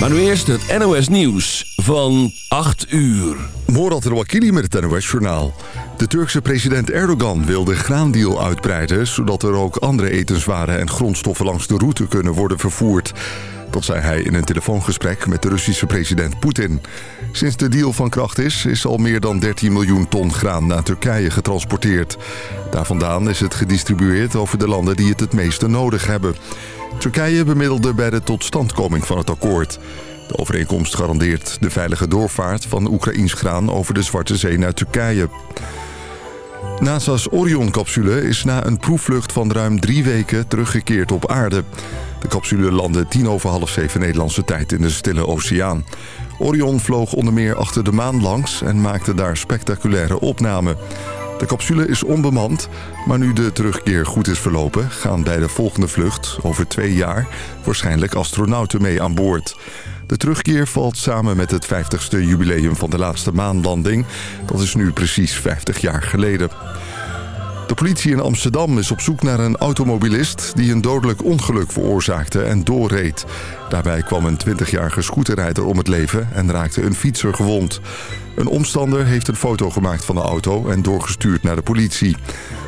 Maar nu eerst het NOS Nieuws van 8 uur. Morat Rouakili met het NOS Journaal. De Turkse president Erdogan wil de graandeal uitbreiden... zodat er ook andere etenswaren en grondstoffen langs de route kunnen worden vervoerd. Dat zei hij in een telefoongesprek met de Russische president Poetin. Sinds de deal van kracht is, is al meer dan 13 miljoen ton graan naar Turkije getransporteerd. Daar vandaan is het gedistribueerd over de landen die het het meeste nodig hebben. Turkije bemiddelde bij de totstandkoming van het akkoord. De overeenkomst garandeert de veilige doorvaart van Oekraïns graan over de Zwarte Zee naar Turkije. NASA's Orion-capsule is na een proefvlucht van ruim drie weken teruggekeerd op aarde. De capsule landde tien over half zeven Nederlandse tijd in de Stille Oceaan. Orion vloog onder meer achter de maan langs en maakte daar spectaculaire opnamen. De capsule is onbemand, maar nu de terugkeer goed is verlopen... gaan bij de volgende vlucht, over twee jaar, waarschijnlijk astronauten mee aan boord. De terugkeer valt samen met het 50ste jubileum van de laatste maanlanding. Dat is nu precies 50 jaar geleden. De politie in Amsterdam is op zoek naar een automobilist... die een dodelijk ongeluk veroorzaakte en doorreed. Daarbij kwam een 20-jarige scooterrijder om het leven... en raakte een fietser gewond. Een omstander heeft een foto gemaakt van de auto... en doorgestuurd naar de politie.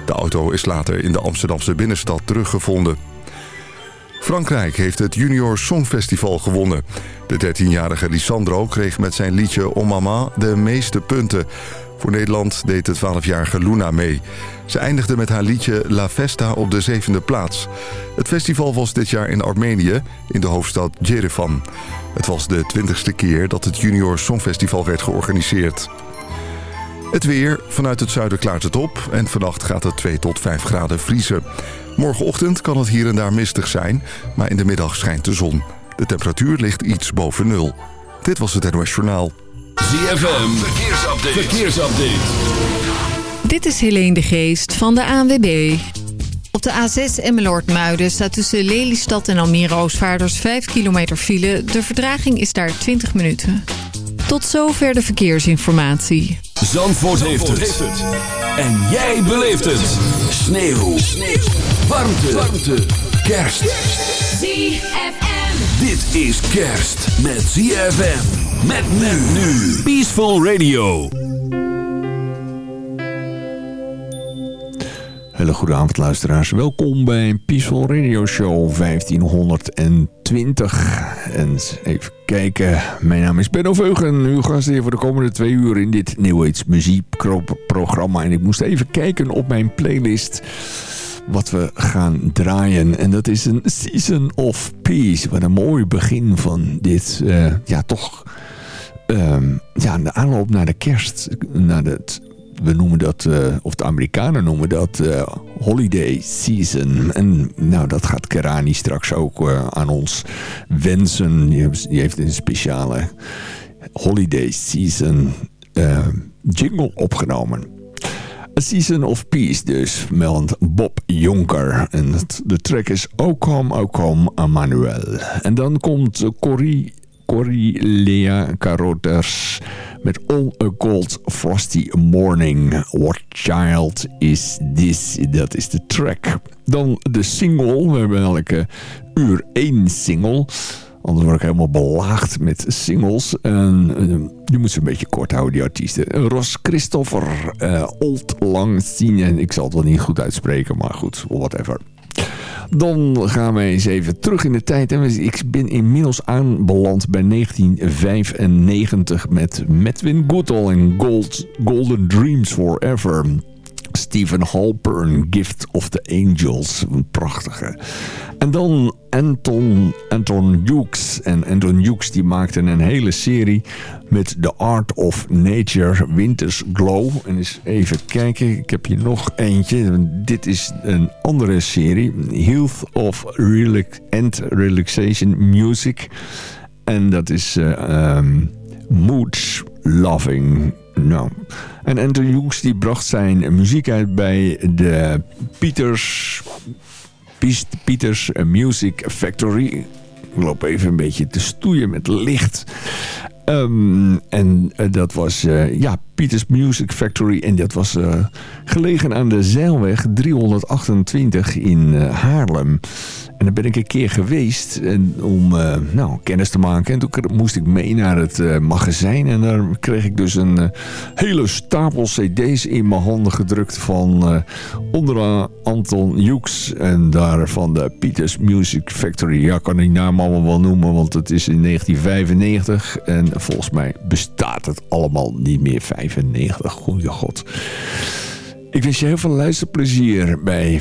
De auto is later in de Amsterdamse binnenstad teruggevonden. Frankrijk heeft het Junior Songfestival gewonnen. De 13-jarige Lisandro kreeg met zijn liedje O Mama de meeste punten... Voor Nederland deed de 12-jarige Luna mee. Ze eindigde met haar liedje La Festa op de zevende plaats. Het festival was dit jaar in Armenië, in de hoofdstad Jerevan. Het was de twintigste keer dat het Junior Songfestival werd georganiseerd. Het weer. Vanuit het zuiden klaart het op en vannacht gaat het 2 tot 5 graden vriezen. Morgenochtend kan het hier en daar mistig zijn, maar in de middag schijnt de zon. De temperatuur ligt iets boven nul. Dit was het NOS Journaal. ZFM, verkeersupdate. verkeersupdate. Dit is Helene de Geest van de ANWB. Op de A6 Emmeloord-Muiden staat tussen Lelystad en Almere Oostvaarders 5 kilometer file. De verdraging is daar 20 minuten. Tot zover de verkeersinformatie. Zandvoort, heeft, het. En jij beleeft het. Sneeuw. Sneeuw. Warmte. Warmte. Kerst. ZFM. Dit is kerst met ZFM. Met men nu. Peaceful Radio. Hele goede avond luisteraars. Welkom bij Peaceful Radio Show 1520. En even kijken. Mijn naam is Benno Veugen. Uw gast hier voor de komende twee uur in dit New Age muziekprogramma. En ik moest even kijken op mijn playlist wat we gaan draaien. En dat is een Season of Peace. Wat een mooi begin van dit, uh, ja toch um, ja, de aanloop naar de kerst, naar het, we noemen dat, uh, of de Amerikanen noemen dat uh, holiday season. En nou, dat gaat Kerani straks ook uh, aan ons wensen. Die, heeft een speciale holiday season jingle opgenomen. A Season of Peace dus, meldt Bob Jonker. En de track is O Come, O Come, Emmanuel. En dan komt Corrie Corrie Lea Carothers met All a Cold Frosty Morning. What Child Is This? Dat is de track. Dan de single. We hebben elke uur één single. Anders word ik helemaal belaagd met singles. En uh, je moet ze een beetje kort houden, die artiesten. Ros Christopher, uh, Old Lang. En ik zal het wel niet goed uitspreken, maar goed, whatever. Dan gaan we eens even terug in de tijd. Ik ben inmiddels aanbeland bij 1995 met Medwin Goodall en Gold, Golden Dreams Forever. Stephen Halpern, Gift of the Angels. Een prachtige. En dan Anton, Anton Hughes. En Anton Hughes die maakte een hele serie met The Art of Nature Winter's Glow. En eens even kijken, ik heb hier nog eentje. Dit is een andere serie. Health of Relax and Relaxation Music. En dat is uh, Moods Loving. Nou, en Anton Hughes die bracht zijn muziek uit bij de Peters, Peters Music Factory. Ik loop even een beetje te stoeien met licht. Um, en uh, dat was uh, ja, Peters Music Factory. En dat was uh, gelegen aan de Zeilweg 328 in Haarlem. En dan ben ik een keer geweest en, om uh, nou, kennis te maken. En toen moest ik mee naar het uh, magazijn. En daar kreeg ik dus een uh, hele stapel cd's in mijn handen gedrukt. Van onder Anton Hughes en daar van de Peters Music Factory. Ja, kan die naam allemaal wel noemen, want het is in 1995. En volgens mij bestaat het allemaal niet meer 95. Goeie god. Ik wens je heel veel luisterplezier bij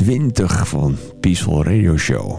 1520 van Peaceful Radio Show.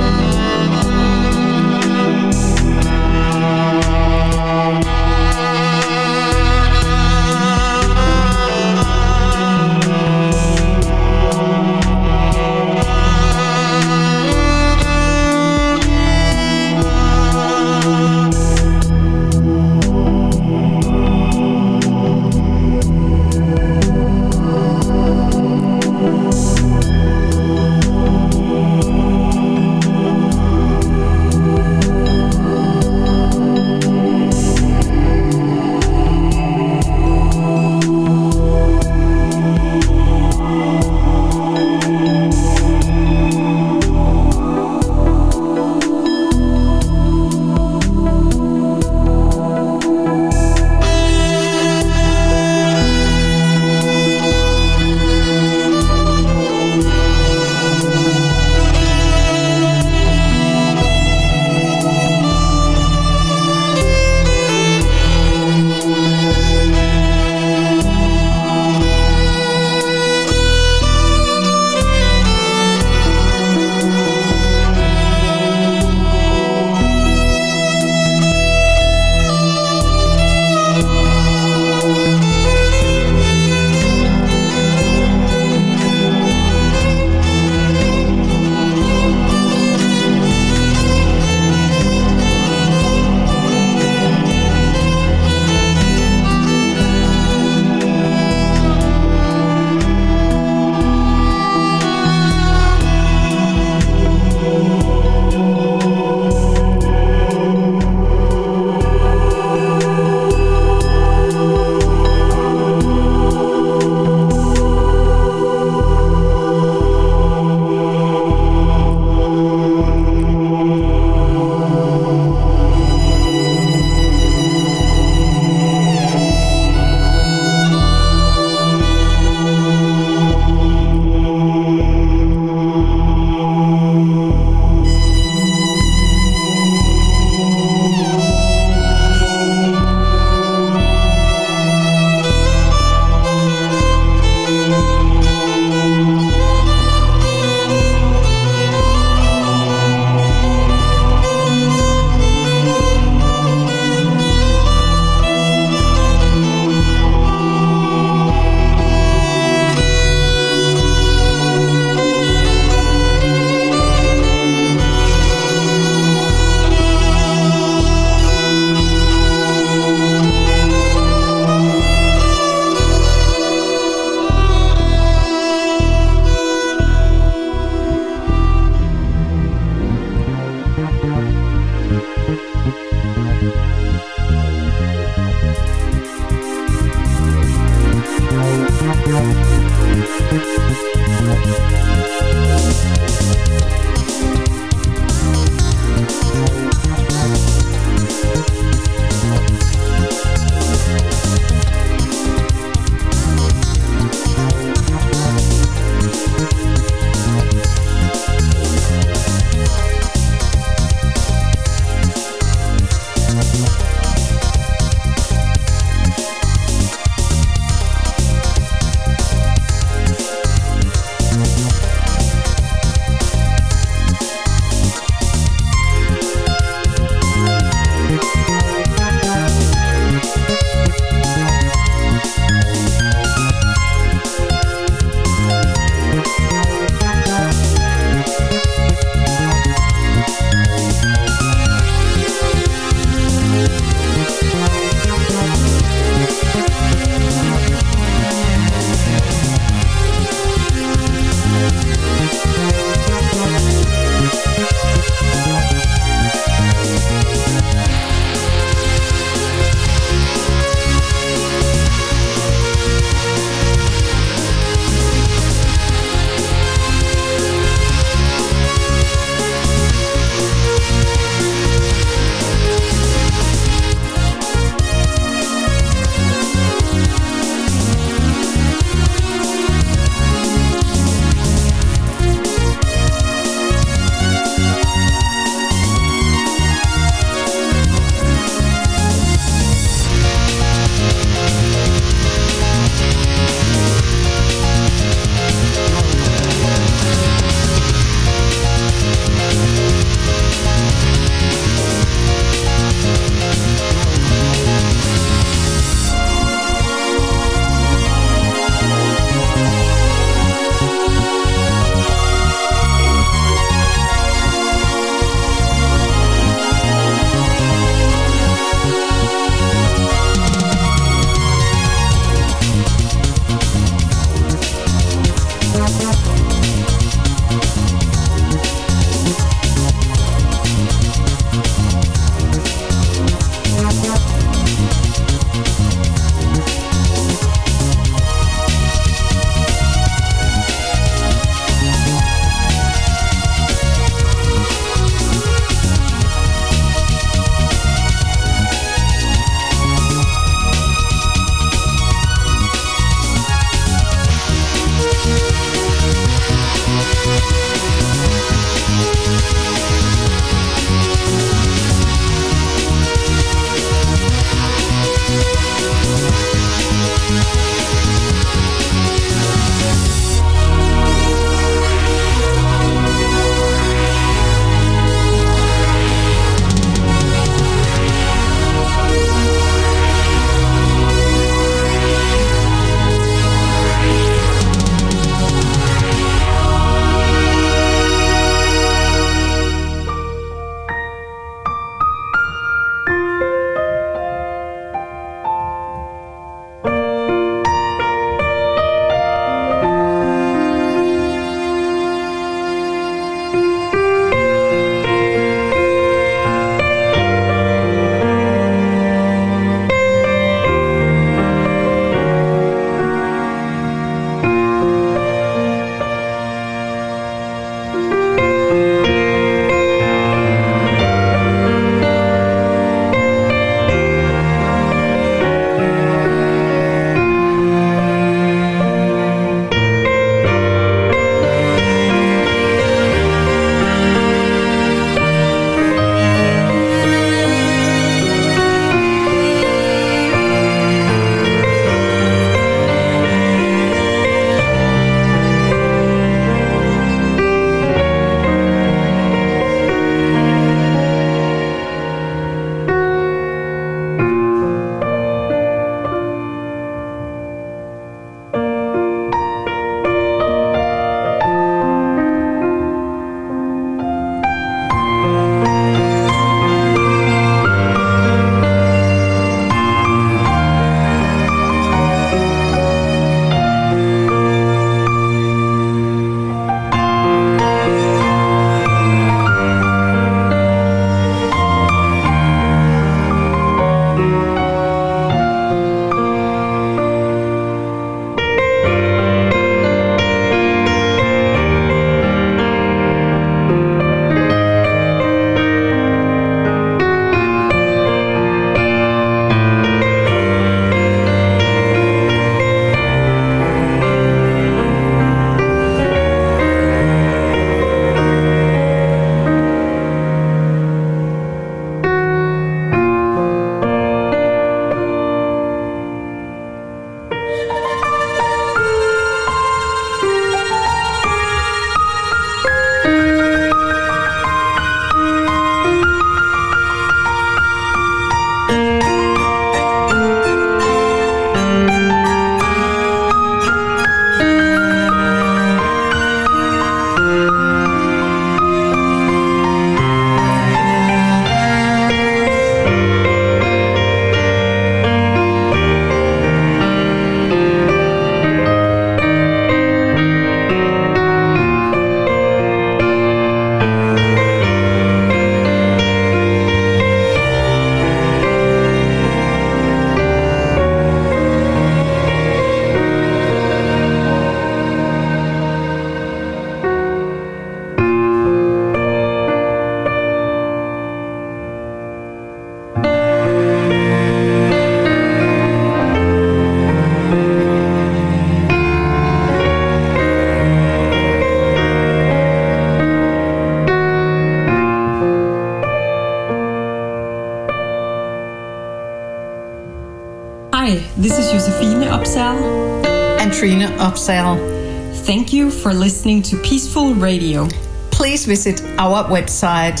Thank you for listening to Peaceful Radio. Please visit our website,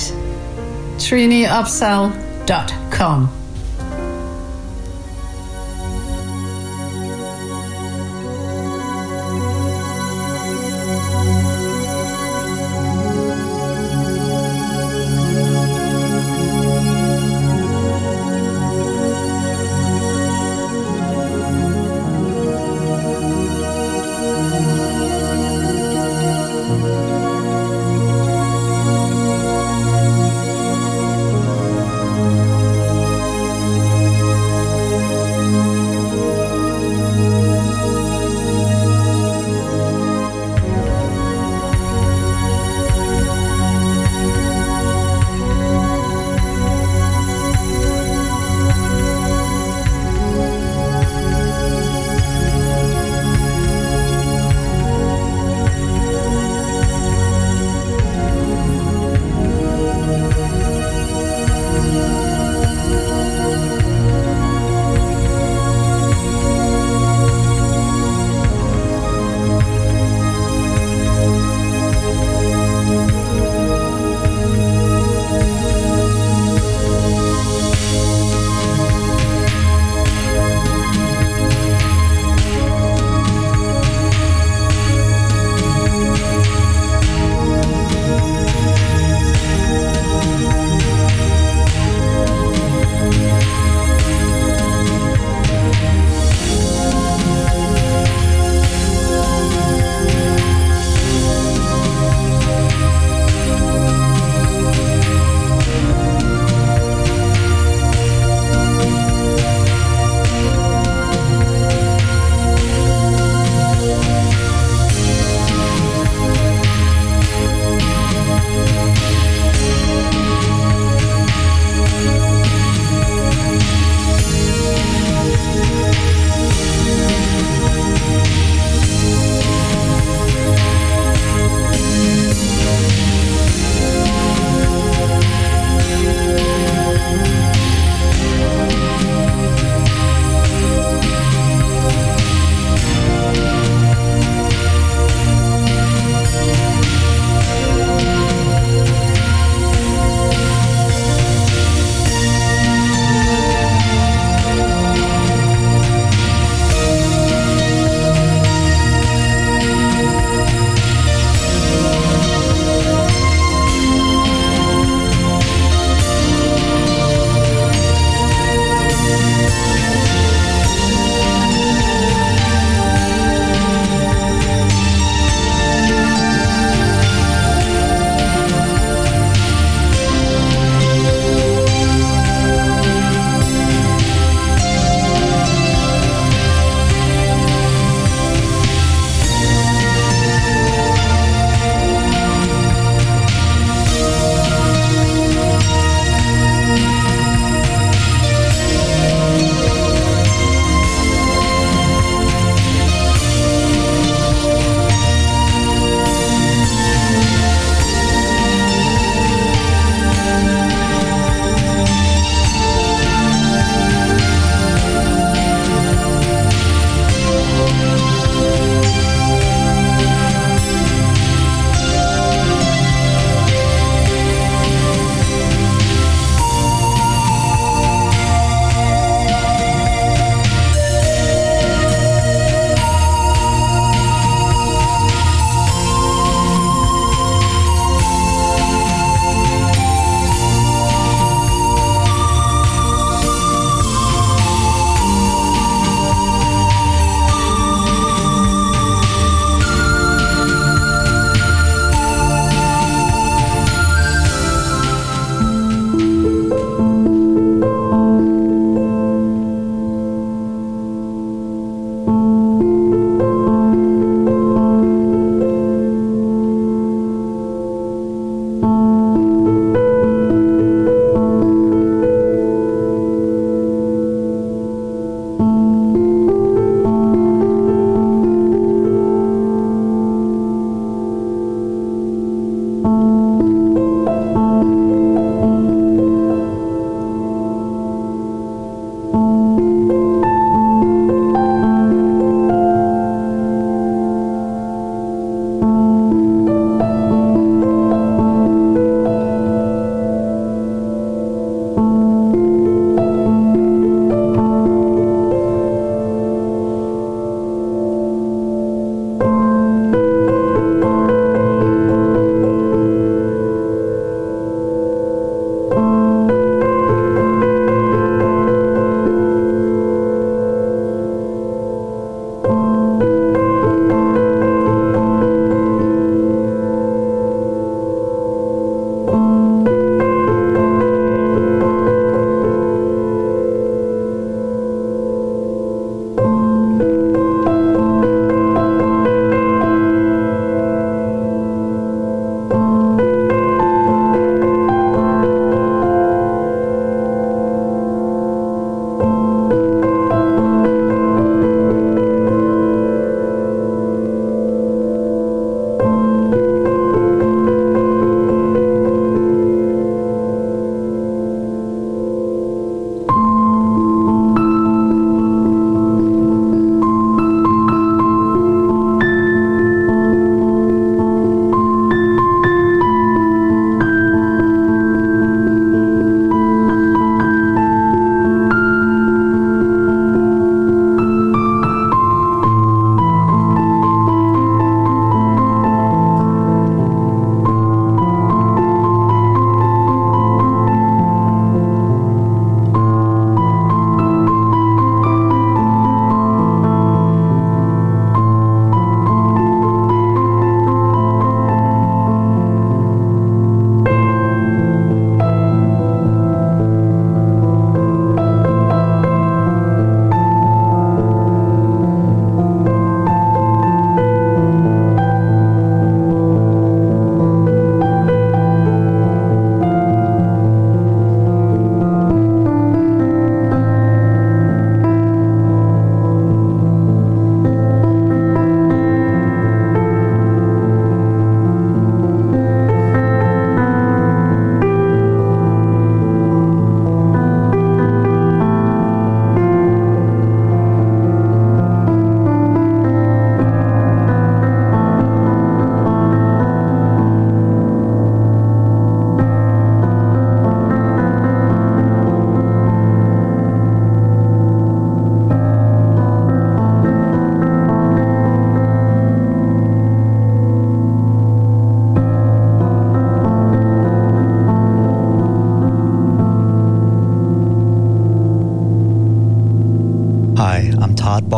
triniupsal.com.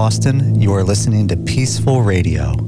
Boston. You are listening to Peaceful Radio.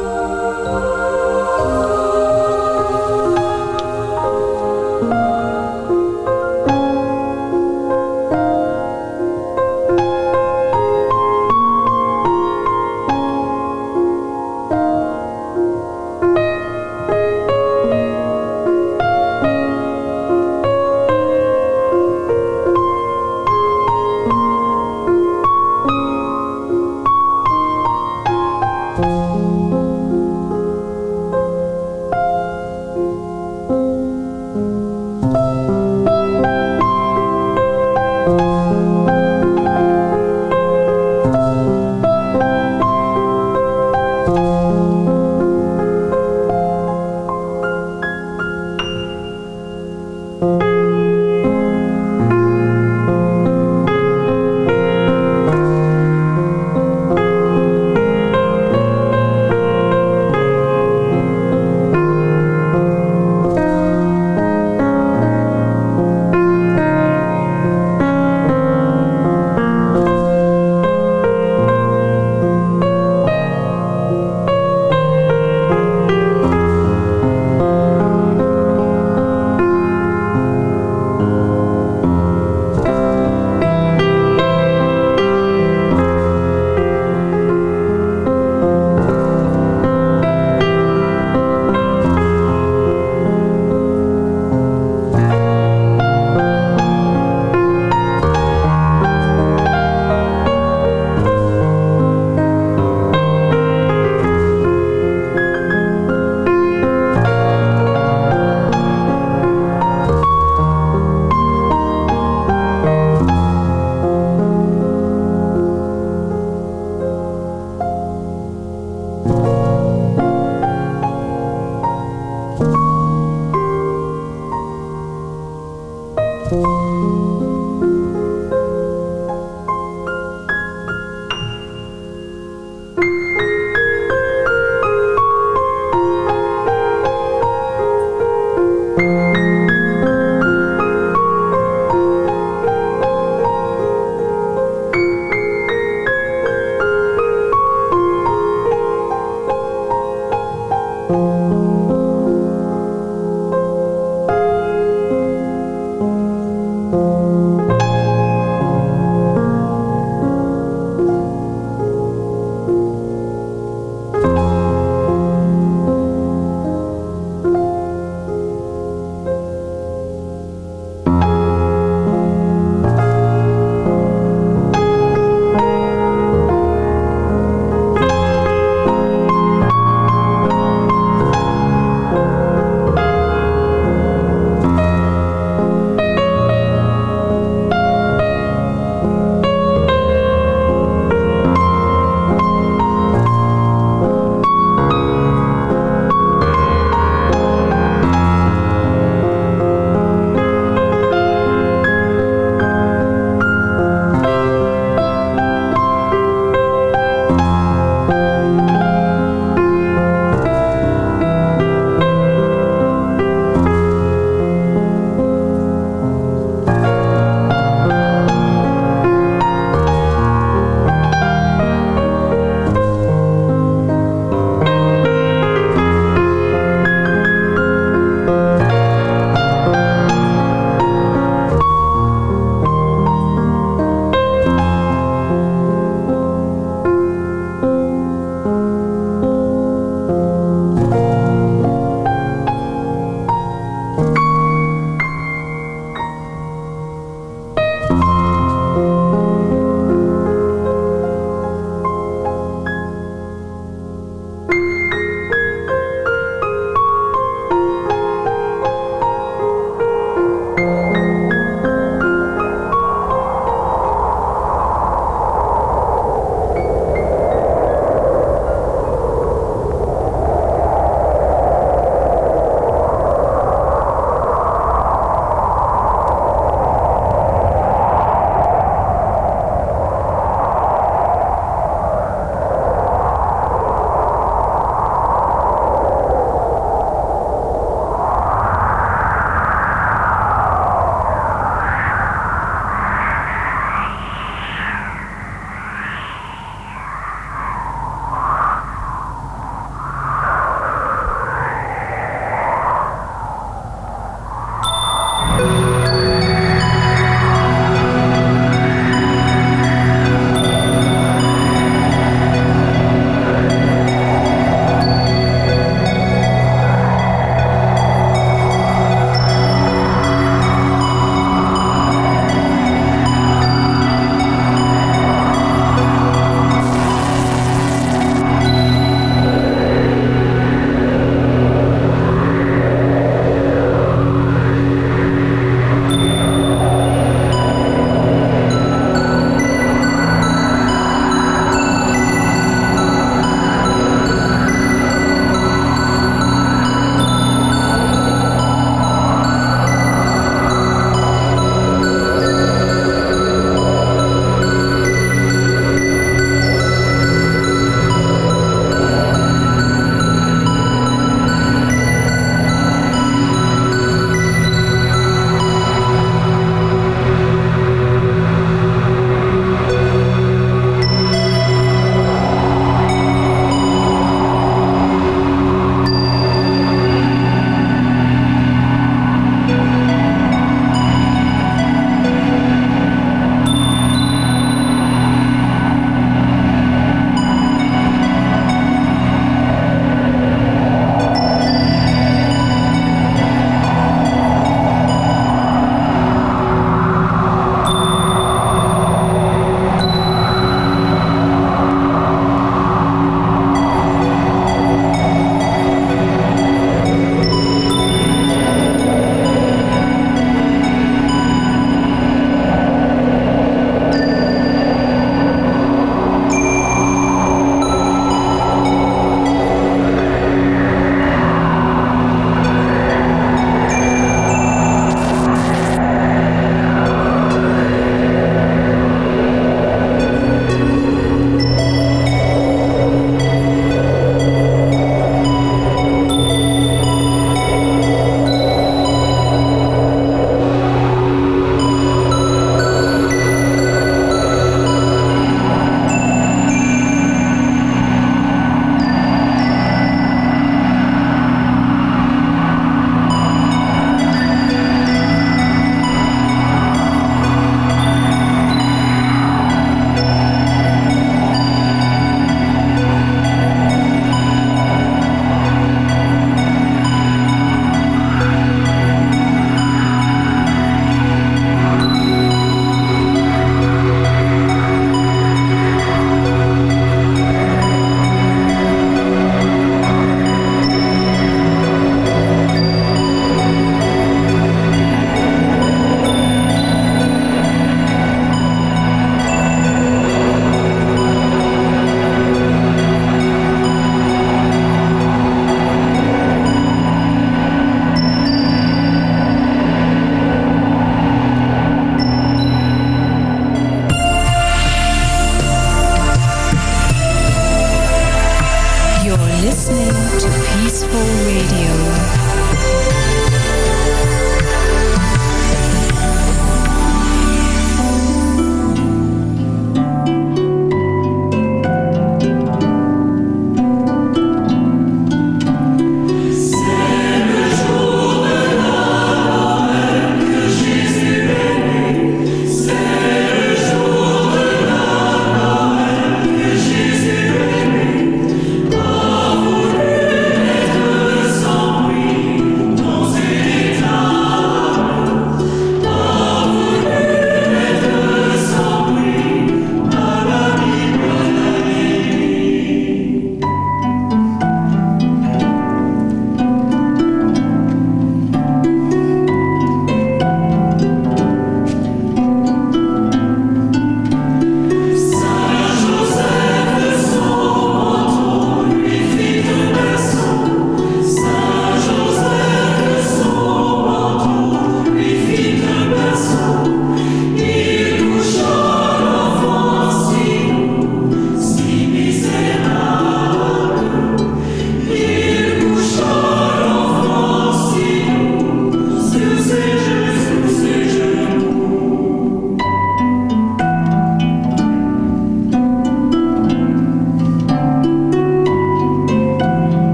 Peaceful Radio.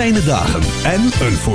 Fijne dagen en een